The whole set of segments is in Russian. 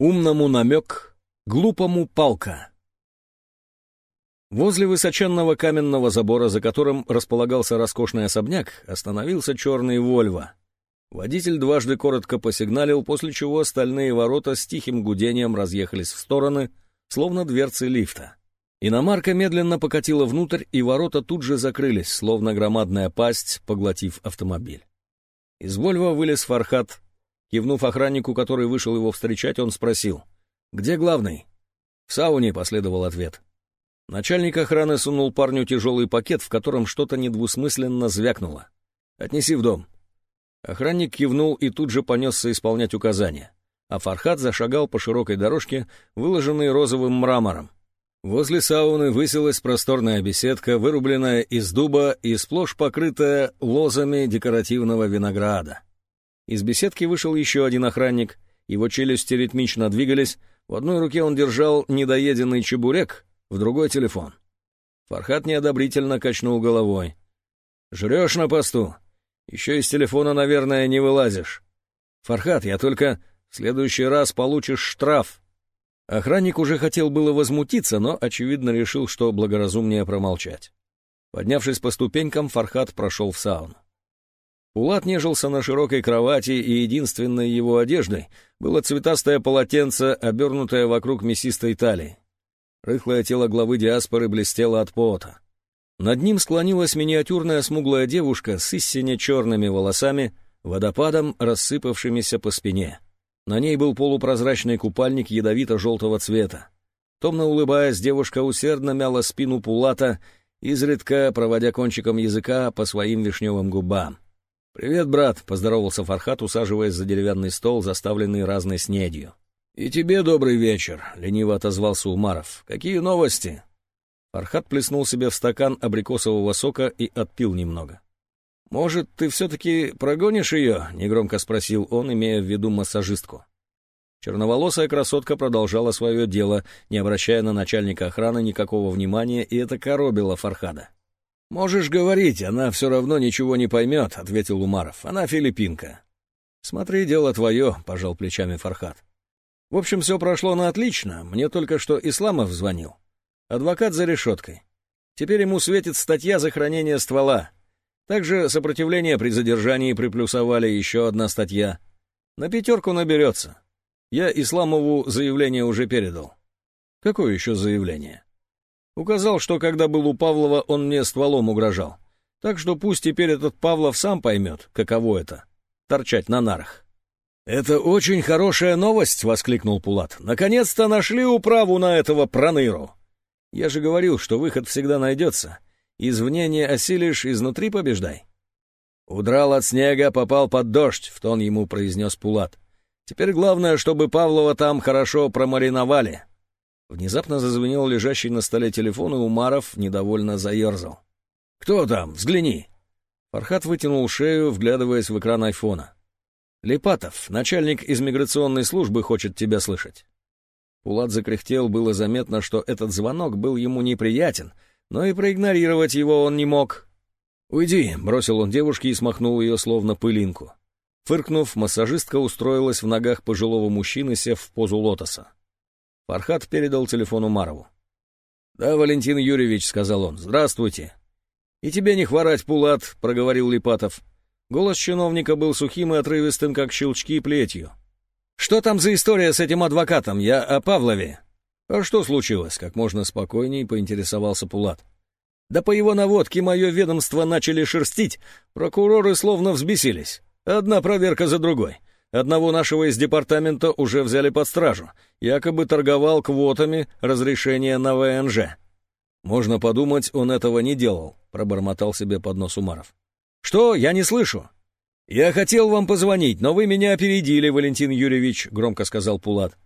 Умному намек, глупому палка. Возле высоченного каменного забора, за которым располагался роскошный особняк, остановился черный «Вольво». Водитель дважды коротко посигналил, после чего стальные ворота с тихим гудением разъехались в стороны, словно дверцы лифта. Иномарка медленно покатила внутрь, и ворота тут же закрылись, словно громадная пасть, поглотив автомобиль. Из «Вольво» вылез Фархат, Кивнув охраннику, который вышел его встречать, он спросил. «Где главный?» «В сауне», — последовал ответ. Начальник охраны сунул парню тяжелый пакет, в котором что-то недвусмысленно звякнуло. «Отнеси в дом». Охранник кивнул и тут же понесся исполнять указания, а Фархат зашагал по широкой дорожке, выложенной розовым мрамором. Возле сауны высилась просторная беседка, вырубленная из дуба и сплошь покрытая лозами декоративного винограда. Из беседки вышел еще один охранник, его челюсти ритмично двигались, в одной руке он держал недоеденный чебурек, в другой — телефон. Фархат неодобрительно качнул головой. «Жрешь на посту? Еще из телефона, наверное, не вылазишь. Фархат, я только в следующий раз получишь штраф». Охранник уже хотел было возмутиться, но, очевидно, решил, что благоразумнее промолчать. Поднявшись по ступенькам, Фархат прошел в сауну. Улат нежился на широкой кровати, и единственной его одеждой было цветастое полотенце, обернутое вокруг мясистой талии. Рыхлое тело главы диаспоры блестело от пота. Над ним склонилась миниатюрная смуглая девушка с истинно черными волосами, водопадом, рассыпавшимися по спине. На ней был полупрозрачный купальник ядовито-желтого цвета. Томно улыбаясь, девушка усердно мяла спину Пулата, изредка проводя кончиком языка по своим вишневым губам. «Привет, брат», — поздоровался Фархат, усаживаясь за деревянный стол, заставленный разной снедью. «И тебе добрый вечер», — лениво отозвался Умаров. «Какие новости?» Фархат плеснул себе в стакан абрикосового сока и отпил немного. «Может, ты все-таки прогонишь ее?» — негромко спросил он, имея в виду массажистку. Черноволосая красотка продолжала свое дело, не обращая на начальника охраны никакого внимания, и это коробило Фархада. «Можешь говорить, она все равно ничего не поймет», — ответил Умаров. «Она филиппинка». «Смотри, дело твое», — пожал плечами Фархат. «В общем, все прошло на отлично. Мне только что Исламов звонил. Адвокат за решеткой. Теперь ему светит статья за хранение ствола. Также сопротивление при задержании приплюсовали еще одна статья. На пятерку наберется. Я Исламову заявление уже передал». «Какое еще заявление?» Указал, что когда был у Павлова, он мне стволом угрожал. Так что пусть теперь этот Павлов сам поймет, каково это — торчать на нарах. «Это очень хорошая новость!» — воскликнул Пулат. «Наконец-то нашли управу на этого проныру!» «Я же говорил, что выход всегда найдется. Извне не осилишь, изнутри побеждай». «Удрал от снега, попал под дождь», — в тон ему произнес Пулат. «Теперь главное, чтобы Павлова там хорошо промариновали. Внезапно зазвенел лежащий на столе телефон, и Умаров недовольно заерзал. «Кто там? Взгляни!» Фархат вытянул шею, вглядываясь в экран айфона. «Липатов, начальник из миграционной службы, хочет тебя слышать». Пулат закряхтел, было заметно, что этот звонок был ему неприятен, но и проигнорировать его он не мог. «Уйди», — бросил он девушке и смахнул ее словно пылинку. Фыркнув, массажистка устроилась в ногах пожилого мужчины, сев в позу лотоса. Фархат передал телефон Умарову. «Да, Валентин Юрьевич», — сказал он, — «здравствуйте». «И тебе не хворать, Пулат», — проговорил Липатов. Голос чиновника был сухим и отрывистым, как щелчки плетью. «Что там за история с этим адвокатом? Я о Павлове». «А что случилось?» — как можно спокойней поинтересовался Пулат. «Да по его наводке мое ведомство начали шерстить. Прокуроры словно взбесились. Одна проверка за другой. Одного нашего из департамента уже взяли под стражу. Якобы торговал квотами разрешения на ВНЖ. Можно подумать, он этого не делал, пробормотал себе под нос Умаров. Что? Я не слышу. Я хотел вам позвонить, но вы меня опередили, Валентин Юрьевич, громко сказал Пулат.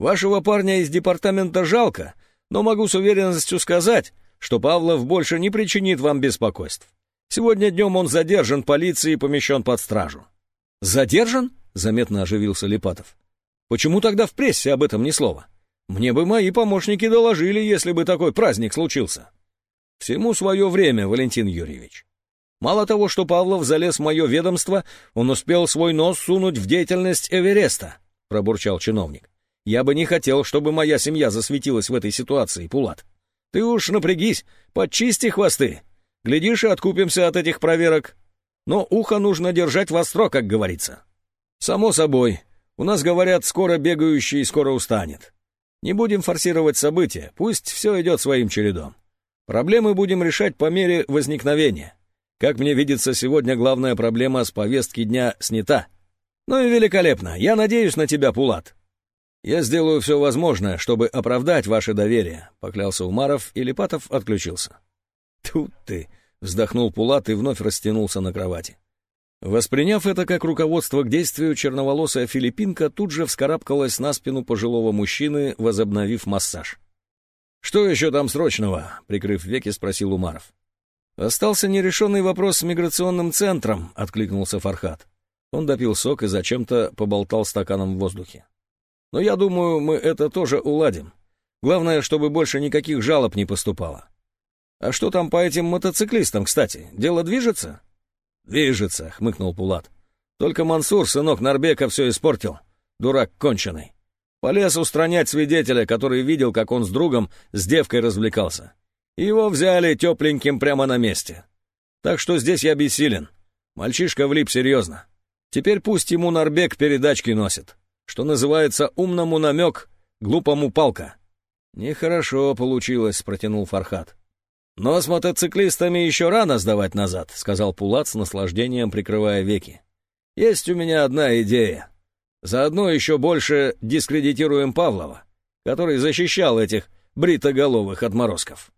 Вашего парня из департамента жалко, но могу с уверенностью сказать, что Павлов больше не причинит вам беспокойств. Сегодня днем он задержан полицией и помещен под стражу. Задержан? — заметно оживился Липатов. «Почему тогда в прессе об этом ни слова? Мне бы мои помощники доложили, если бы такой праздник случился». «Всему свое время, Валентин Юрьевич. Мало того, что Павлов залез в мое ведомство, он успел свой нос сунуть в деятельность Эвереста», — пробурчал чиновник. Я бы не хотел, чтобы моя семья засветилась в этой ситуации, Пулат. Ты уж напрягись, подчисти хвосты. Глядишь, и откупимся от этих проверок. Но ухо нужно держать востро, как говорится. Само собой. У нас говорят, скоро бегающий скоро устанет. Не будем форсировать события, пусть все идет своим чередом. Проблемы будем решать по мере возникновения. Как мне видится, сегодня главная проблема с повестки дня снята. Ну и великолепно. Я надеюсь на тебя, Пулат. Я сделаю все возможное, чтобы оправдать ваше доверие, поклялся Умаров, и Липатов отключился. Тут ты, вздохнул Пулат и вновь растянулся на кровати. Восприняв это как руководство к действию, черноволосая филиппинка тут же вскарабкалась на спину пожилого мужчины, возобновив массаж. «Что еще там срочного?» — прикрыв веки, спросил Умаров. «Остался нерешенный вопрос с миграционным центром», — откликнулся Фархат. Он допил сок и зачем-то поболтал стаканом в воздухе. «Но я думаю, мы это тоже уладим. Главное, чтобы больше никаких жалоб не поступало. А что там по этим мотоциклистам, кстати? Дело движется?» «Движется», — хмыкнул Пулат. «Только Мансур, сынок Нарбека, все испортил. Дурак конченый. Полез устранять свидетеля, который видел, как он с другом с девкой развлекался. Его взяли тепленьким прямо на месте. Так что здесь я бессилен. Мальчишка влип серьезно. Теперь пусть ему Нарбек передачки носит. Что называется, умному намек, глупому палка». «Нехорошо получилось», — протянул Фархат. «Но с мотоциклистами еще рано сдавать назад», — сказал Пулат с наслаждением, прикрывая веки. «Есть у меня одна идея. Заодно еще больше дискредитируем Павлова, который защищал этих бритоголовых отморозков».